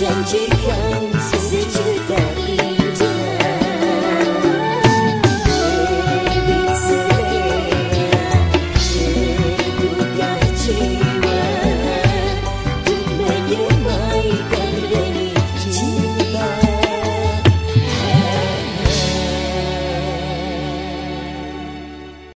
janjikan